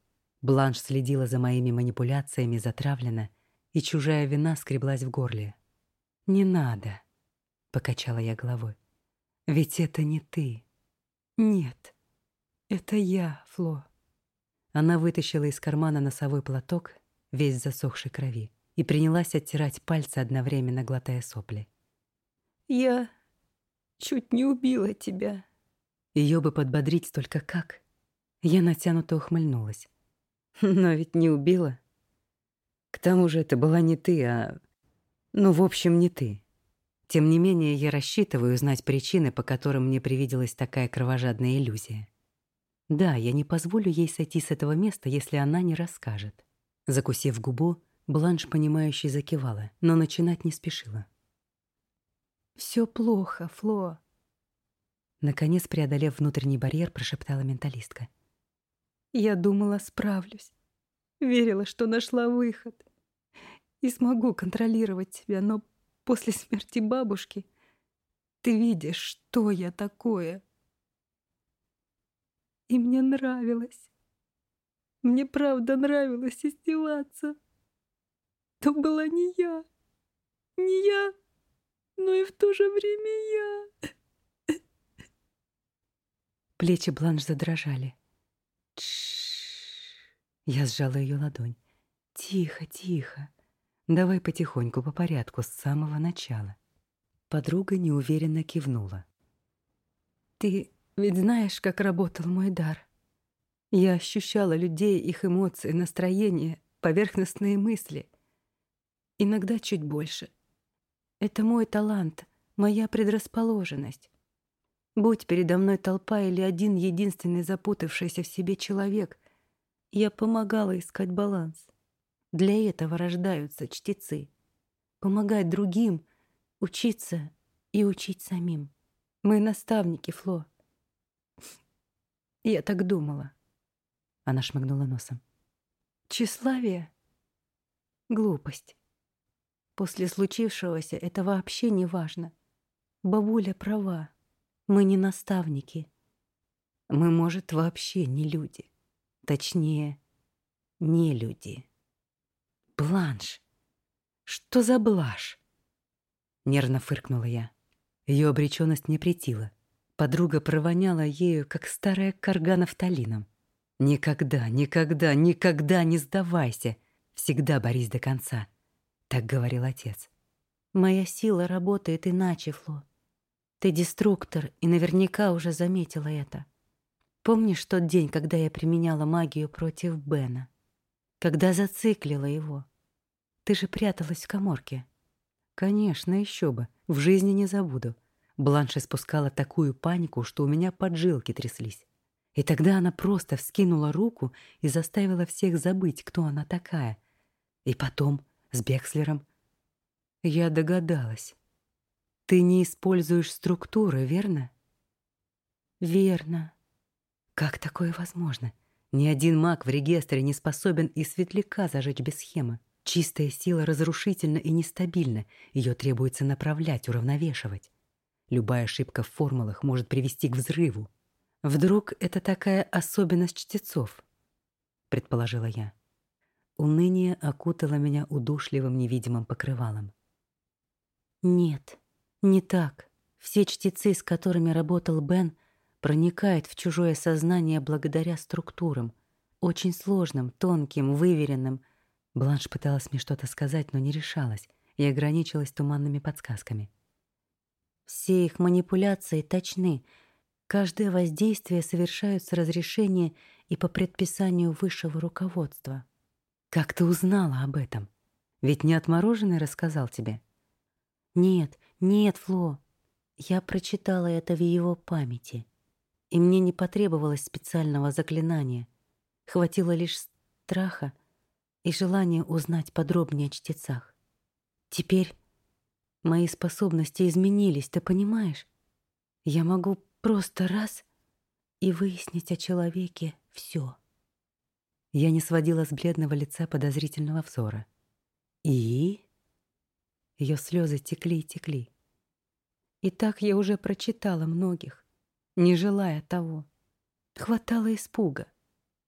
Speaker 1: Бланш следила за моими манипуляциями затравленно, и чужая вина скреблась в горле. «Не надо», — покачала я головой. «Ведь это не ты».
Speaker 3: «Нет, это я, Фло».
Speaker 1: Она вытащила из кармана носовой платок, весь засохший крови, и принялась оттирать пальцы, одновременно глотая сопли.
Speaker 3: «Я чуть не убила тебя».
Speaker 1: Ее бы подбодрить только как. Я натянуто ухмыльнулась. Но ведь не убила. К тому же это была не ты, а... Ну, в общем, не ты. Тем не менее, я рассчитываю узнать причины, по которым мне привиделась такая кровожадная иллюзия. Да, я не позволю ей сойти с этого места, если она не расскажет. Закусив губу, Бланш, понимающе закивала, но начинать не спешила.
Speaker 3: «Все плохо, Фло»,
Speaker 1: Наконец, преодолев внутренний барьер, прошептала менталистка.
Speaker 3: «Я думала, справлюсь. Верила, что нашла выход. И смогу контролировать тебя, но после смерти бабушки ты видишь, что я такое и мне нравилось. Мне правда нравилось издеваться. То была не я, не я, но и в то же время я.
Speaker 1: Плечи Бланш задрожали. Тш. Я сжала ее ладонь. Тихо, тихо. Давай потихоньку по порядку с самого начала. Подруга неуверенно кивнула.
Speaker 3: Ты ведь знаешь, как работал мой дар. Я ощущала людей, их эмоции, настроение, поверхностные мысли. Иногда чуть больше. Это мой талант, моя предрасположенность. Будь передо мной толпа или один единственный запутавшийся в себе человек, я помогала искать баланс. Для этого рождаются чтецы. Помогать другим, учиться и учить самим. Мы наставники, Фло. Я так думала.
Speaker 1: Она шмыгнула носом.
Speaker 3: Тщеславие — глупость. После случившегося это вообще не важно. Бабуля права. Мы не наставники. Мы, может, вообще не люди. Точнее, не люди.
Speaker 1: Бланш! Что за блажь? Нервно фыркнула я. Ее обреченность не претила. Подруга провоняла ею, как старая карга нафталином. «Никогда, никогда, никогда не сдавайся! Всегда борись до конца!» — так говорил отец.
Speaker 3: «Моя сила работает иначе, Фло. Ты деструктор и наверняка уже заметила это. Помнишь тот день, когда я применяла магию против Бена? Когда зациклила его? Ты же пряталась в коморке».
Speaker 1: «Конечно, еще бы. В жизни не забуду. Бланш испускала такую панику, что у меня поджилки тряслись. И тогда она просто вскинула руку и заставила всех забыть, кто она такая. И потом с Бекслером. Я догадалась. Ты не используешь структуры, верно?
Speaker 3: Верно.
Speaker 1: Как такое возможно? Ни один маг в регистре не способен и светляка зажечь без схемы. Чистая сила разрушительна и нестабильна. Ее требуется направлять, уравновешивать. Любая ошибка в формулах может привести к взрыву. Вдруг это такая особенность чтецов, предположила я. Уныние окутало меня удушливым невидимым покрывалом.
Speaker 3: Нет, не так. Все чтецы, с которыми работал Бен,
Speaker 1: проникает в чужое сознание благодаря структурам, очень сложным, тонким, выверенным. Бланш пыталась мне что-то сказать, но не решалась и ограничилась туманными подсказками. Все их манипуляции точны. Каждое воздействие совершают разрешения и по предписанию высшего руководства. Как ты узнала об этом? Ведь не отмороженный рассказал тебе. Нет, нет, Фло. Я прочитала это в его памяти. И мне не потребовалось специального заклинания. Хватило лишь страха и желания узнать подробнее о чтецах. Теперь мои способности изменились, ты понимаешь? Я могу просто раз и выяснить о человеке все. Я не сводила с бледного лица подозрительного взора. И ее слезы текли и текли. И так я уже прочитала многих, не желая того. Хватало испуга,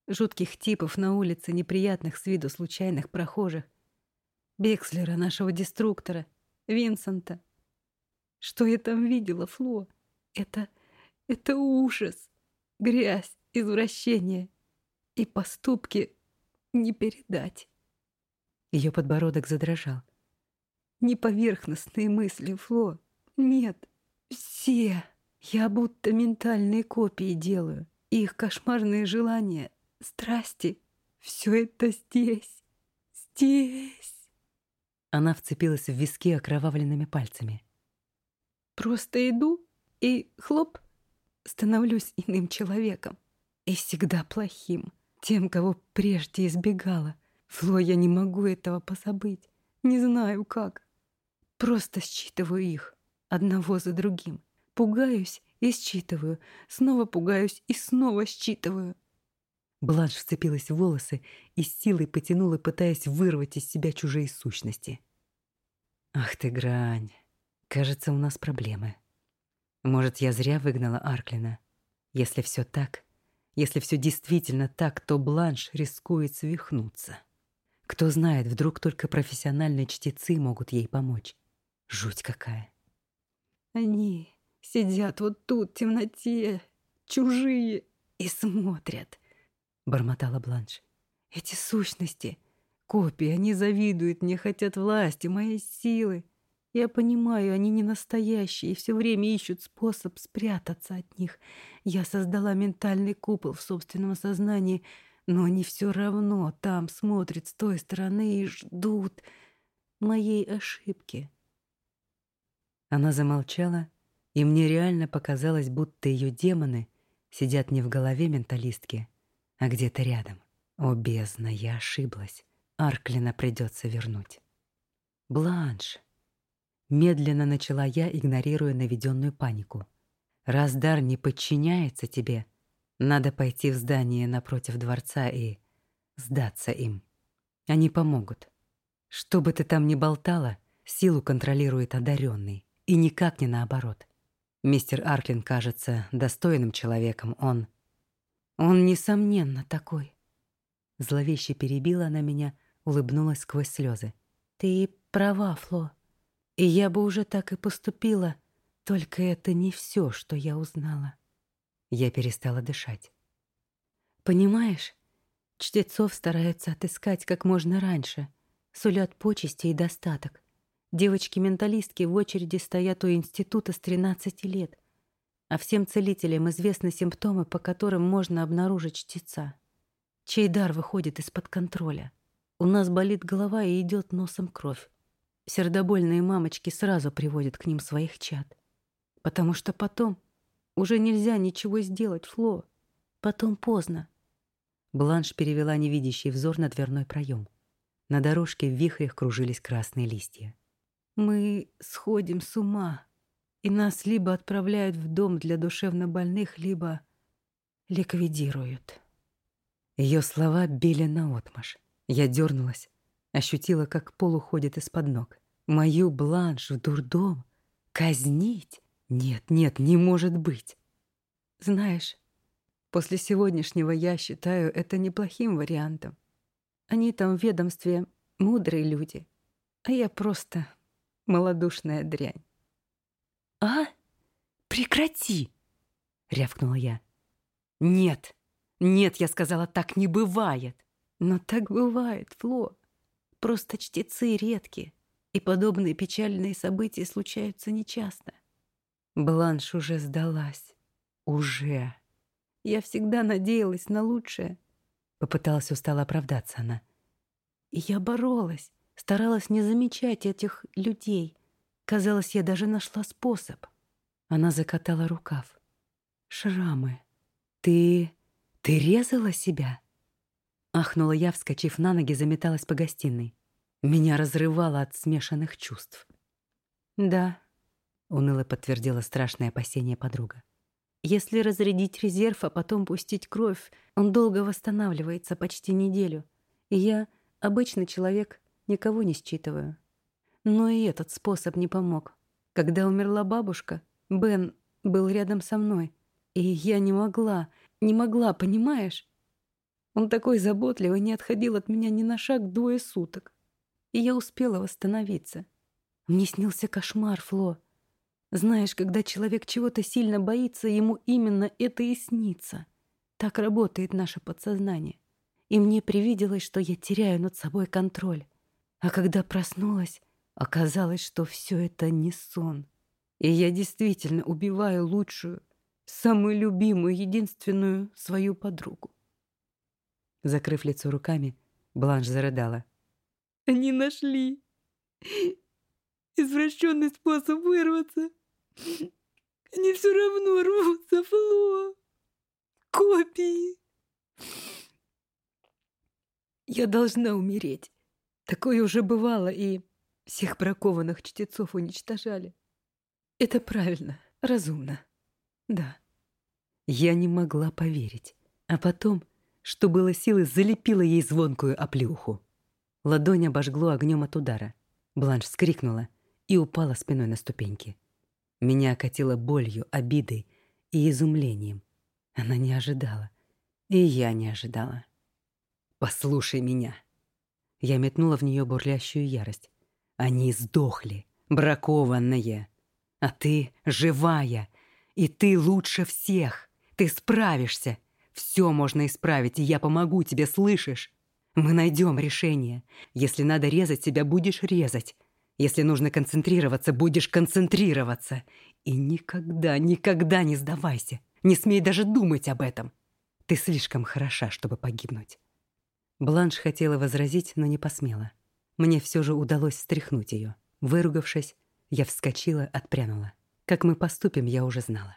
Speaker 1: жутких типов на улице, неприятных с виду случайных прохожих, Бекслера, нашего деструктора, Винсента. Что я там видела, Фло? Это... это ужас, грязь, извращение и поступки не передать. Ее подбородок задрожал. Не поверхностные мысли, Фло. Нет, все. Я будто ментальные копии делаю. Их кошмарные желания, страсти. Все это здесь. Здесь. Она вцепилась в виски окровавленными пальцами. Просто иду и хлоп, становлюсь иным человеком. И всегда плохим. Тем, кого прежде избегала. Фло, я не могу этого позабыть. Не знаю как. Просто считываю их, одного за другим. Пугаюсь и считываю. Снова пугаюсь и снова считываю. Бланш вцепилась в волосы и с силой потянула, пытаясь вырвать из себя чужие сущности. «Ах ты, грань! Кажется, у нас проблемы. Может, я зря выгнала Арклина? Если все так, если все действительно так, то Бланш рискует свихнуться». Кто знает, вдруг только профессиональные чтецы могут ей помочь. Жуть какая. Они сидят вот тут в темноте, чужие, и смотрят, бормотала Бланш. Эти сущности, копии, они завидуют мне, хотят власти, моей силы. Я понимаю, они не настоящие и все время ищут способ спрятаться от них. Я создала ментальный купол в собственном сознании — но они все равно там смотрят с той стороны и ждут моей ошибки. Она замолчала, и мне реально показалось, будто ее демоны сидят не в голове менталистки, а где-то рядом. О, бездна, я ошиблась. Арклина придется вернуть. Бланш. Медленно начала я, игнорируя наведенную панику. Раз дар не подчиняется тебе, надо пойти в здание напротив дворца и сдаться им. Они помогут. Что бы ты там ни болтала, силу контролирует одаренный, и никак не наоборот. Мистер Арклин кажется достойным человеком, он... Он, несомненно, такой. Зловеще перебила она меня, улыбнулась сквозь слезы. Ты права, Фло. И я бы уже так и поступила, только это не все, что я узнала. Я перестала дышать. Понимаешь, чтецов стараются отыскать как можно раньше, сулят почести и достаток. Девочки-менталистки в очереди стоят у института с 13 лет, а всем целителям известны симптомы, по которым можно обнаружить чтеца, чей дар выходит из-под контроля. У нас болит голова и идет носом кровь. Сердобольные мамочки сразу приводят к ним своих чад, потому что потом уже нельзя ничего сделать, Фло. Потом поздно. Бланш перевела невидящий взор на дверной проем. На дорожке в вихрях кружились красные листья. Мы сходим с ума, и нас либо отправляют в дом для душевнобольных, либо ликвидируют. Ее слова били наотмашь. Я дернулась, ощутила, как пол уходит из-под ног. Мою бланш в дурдом? Казнить? Нет, нет, не может быть. Знаешь, после сегодняшнего я считаю это неплохим вариантом. Они там в ведомстве мудрые люди, а я просто малодушная дрянь. А? Прекрати! — рявкнула я. «Нет, нет, я сказала, так не бывает». «Но так бывает, Фло. Просто чтецы редки, и подобные печальные события случаются нечасто». Бланш уже сдалась. Уже. Я всегда надеялась на лучшее. Попыталась устало оправдаться она. И я боролась, старалась не замечать этих людей. Казалось, я даже нашла способ. Она закатала рукав. «Шрамы. Ты... ты резала себя?» Ахнула я, вскочив на ноги, заметалась по гостиной. Меня разрывало от смешанных чувств. «Да», — уныло подтвердила страшное опасение подруга. «Если разрядить резерв, а потом пустить кровь, он долго восстанавливается, почти неделю. И я, обычный человек, никого не считываю. Но и этот способ не помог. Когда умерла бабушка, Бен был рядом со мной, и я не могла, не могла, понимаешь? Он такой заботливый, не отходил от меня ни на шаг двое суток. И я успела восстановиться. Мне снился кошмар, Фло. Знаешь, когда человек чего-то сильно боится, ему именно это и снится. Так работает наше подсознание. И мне привиделось, что я теряю над собой контроль. А когда проснулась, оказалось, что все это не сон. И я действительно убиваю лучшую, самую любимую, единственную свою подругу. Закрыв лицо руками, Бланш зарыдала. «Они нашли извращенный способ вырваться. Они все равно рвутся, Фло. Копии. Я должна умереть. Такое уже бывало, и всех бракованных чтецов уничтожали. Это правильно, разумно. Да. Я не могла поверить. А потом, что было силы, залепила ей звонкую оплюху. Ладонь обожгло огнем от удара. Бланш вскрикнула и упала спиной на ступеньки. Меня окатило болью, обидой и изумлением. Она не ожидала. И я не ожидала. «Послушай меня!» Я метнула в нее бурлящую ярость. «Они сдохли, бракованные!» А ты живая, и ты лучше всех. Ты справишься. Все можно исправить, и я помогу тебе, слышишь? Мы найдем решение. Если надо резать себя, будешь резать. Если нужно концентрироваться, будешь концентрироваться. И никогда, никогда не сдавайся. Не смей даже думать об этом. Ты слишком хороша, чтобы погибнуть. Бланш хотела возразить, но не посмела. Мне все же удалось встряхнуть ее. Выругавшись, я вскочила, отпрянула. Как мы поступим, я уже знала.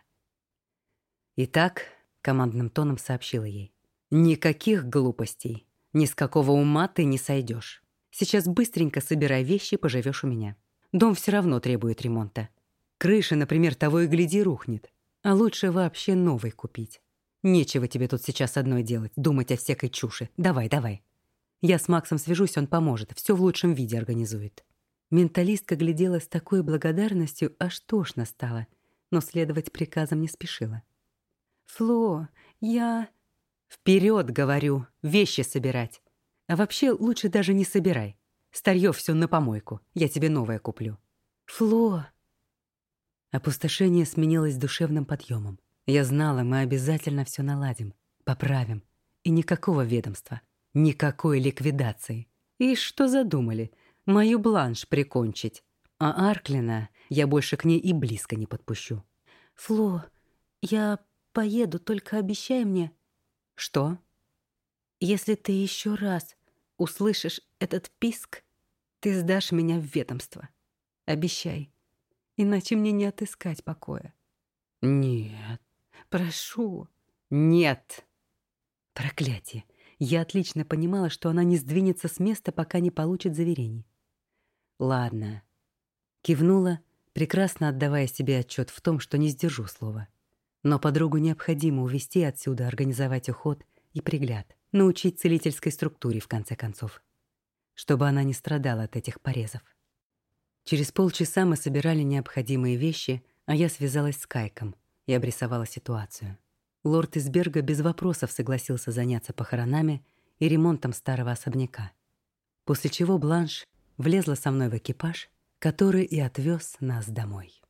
Speaker 1: «Итак», — командным тоном сообщила ей, «никаких глупостей. Ни с какого ума ты не сойдешь. Сейчас быстренько собирай вещи, поживешь у меня. Дом все равно требует ремонта. Крыша, например, того и гляди, рухнет. А лучше вообще новый купить. Нечего тебе тут сейчас одной делать, думать о всякой чуши. Давай, давай. Я с Максом свяжусь, он поможет, все в лучшем виде организует». Менталистка глядела с такой благодарностью, аж тошно стало, но следовать приказам не спешила. «Фло, я...» «Вперед, говорю, вещи собирать. А вообще лучше даже не собирай. Старье все на помойку, я тебе новое куплю». «Фло...» Опустошение сменилось душевным подъемом. Я знала, мы обязательно все наладим, поправим. И никакого ведомства, никакой ликвидации. И что задумали — мою бланш прикончить. А Арклина я больше к ней и близко не подпущу. «Фло, я поеду, только обещай мне...» «Что?» «Если ты еще раз услышишь этот писк, ты сдашь меня в ведомство. Обещай, иначе мне не отыскать покоя». «Нет». «Прошу». «Нет». Проклятие. Я отлично понимала, что она не сдвинется с места, пока не получит заверений. Ладно. Кивнула, прекрасно отдавая себе отчет в том, что не сдержу слова. Но подругу необходимо увести отсюда, организовать уход и пригляд, научить целительской структуре, в конце концов, чтобы она не страдала от этих порезов. Через полчаса мы собирали необходимые вещи, а я связалась с Кайком и обрисовала ситуацию. Лорд Изберга без вопросов согласился заняться похоронами и ремонтом старого особняка. После чего Бланш влезла со мной в экипаж, который и отвез нас домой.